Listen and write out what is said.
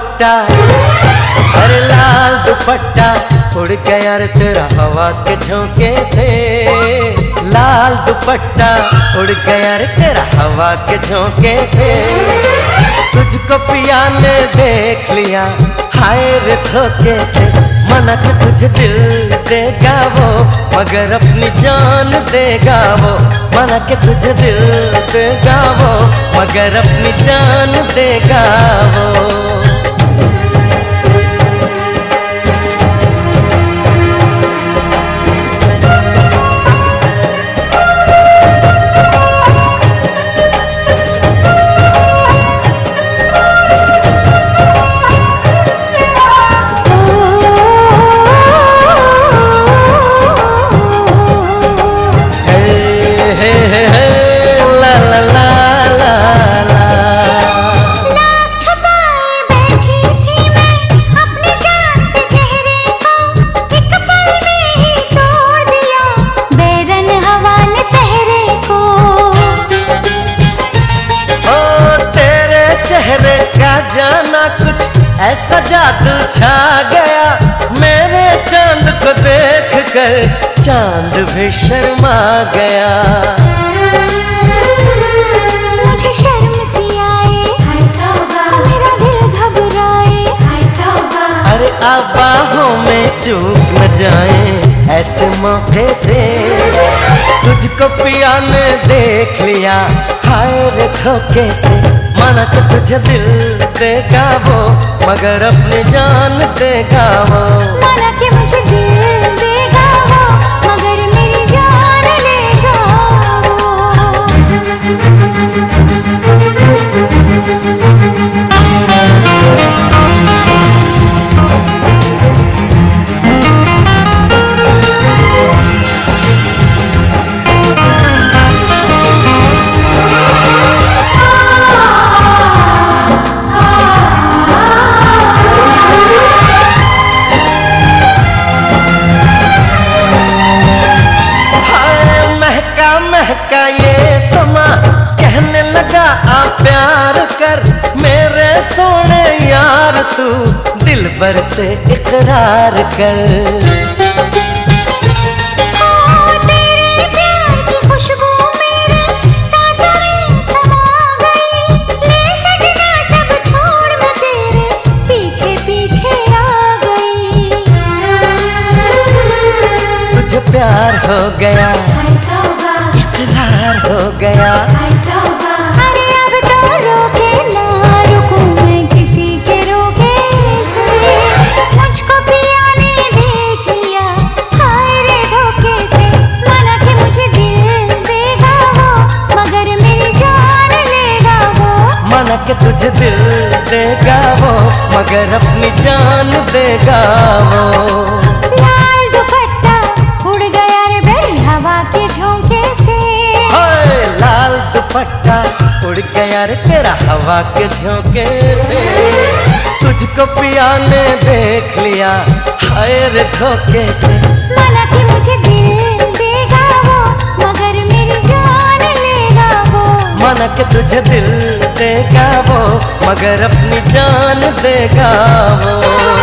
दुपट्टा अरे लाल दुपट्टा उड़ गया रे तेरा हवा के झोंके से। लाल दुपट्टा उड़ गया रे तेरा हवा के झोंके से। तुझको पिया ने देख लिया, हाय रे धोखे से। मना के तुझे दिल देगा वो, मगर अपनी जान देगा वो। मना के तुझे दिल देगा वो, मगर अपनी जान देगा वो। कुछ ऐसा जादू छा गया। मेरे चाँद को देख कर चाँद भी शर्मा गया। मुझे शर्म सी आए मेरा दिल घबराए अरे में चूक न जाए ऐसे मौके से। तुझको पिया ने देख लिया हाय रे धोखे से। माना तो तुझे दिल देगा वो मगर अपनी जान देगा वो। माना कि मुझे दिल देगा तू दिल भर से इकरार कर। प्यार हो गया इकरार हो गया। मगर अपनी जान देगा वो। लाल दुपट्टा उड़ गया रे बेरी हवा के झोंके से। हाय लाल दुपट्टा उड़ गया रे तेरा हवा के झोंके से। तुझको पिया ने देख लिया हाय रे धोखे से। माना मगर अपनी जान देगा वो।